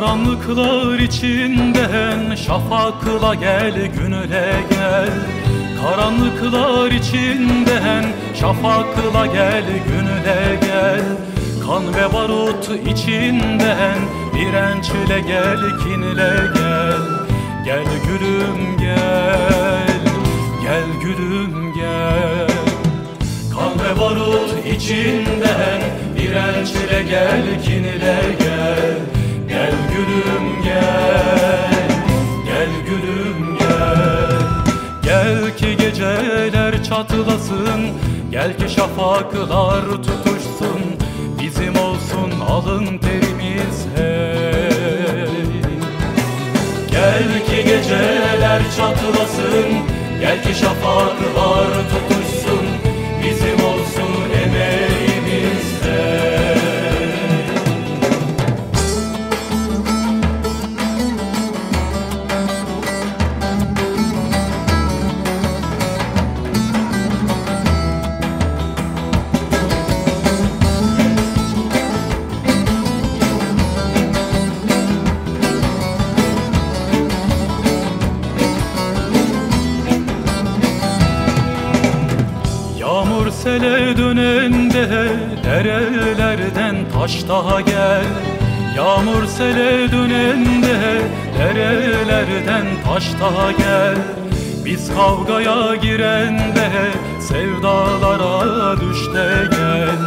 Karanlıklar içinden şafakla gel günüle gel. Karanlıklar içinden şafakla gel günüle gel. Kan ve barut içinden dirençle gel kinle gel. Gel gülüm gel. Gel gülüm gel. Kan ve barut içinden dirençle gel kinle Gel gülüm gel. Gel gülüm gel. Gel ki geceler çatlasın. Gel ki şafaklar tutuşsun. Bizim olsun alın terimiz hey Gel ki geceler çatlasın. Gel ki şafaklar tutuşsun sele dönende derelerden taş daha gel. Yağmur sele dönende derelerden taş daha gel. Biz kavgaya girende sevdalara düş gel.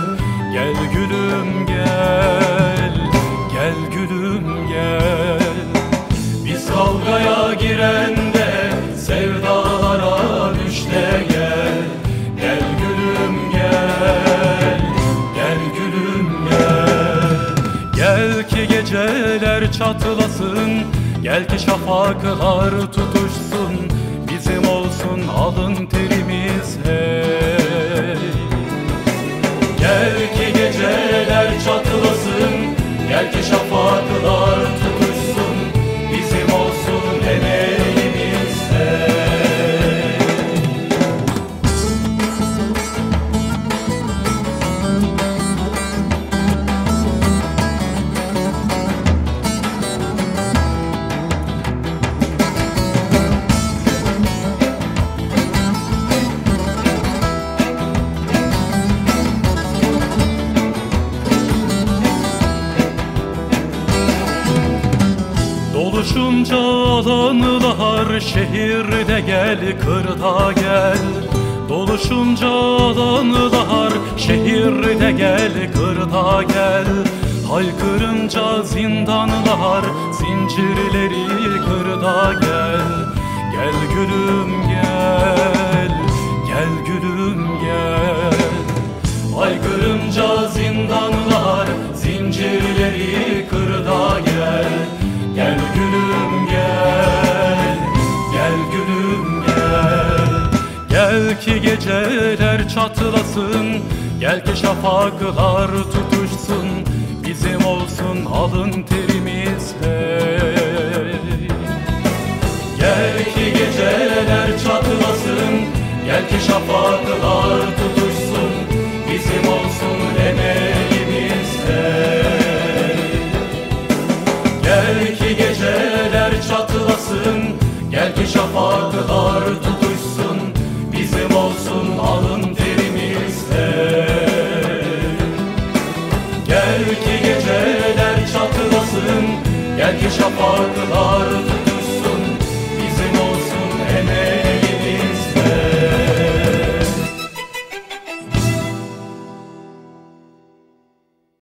Gel gülüm gel, gel gülüm gel. Biz kavgaya girende geceler çatlasın, gel ki şafaklar tutuşsun. Bizim olsun alın terimiz hey Gel ki geceler çatlasın, gel ki şafaklar Doluşunca alanlar şehirde gel kırda gel. Doluşunca alanlar şehirde gel kırda gel. Haykırınca zindanlar zincirleri kırda gel. Gel gülüm gel, gel gülüm gel. Haykırınca Gel ki geceler çatlasın. Gel ki şafaklar tutuşsun. Bizim olsun alın terimiz hey Gel ki geceler çatlasın. Gel ki şafaklar Gel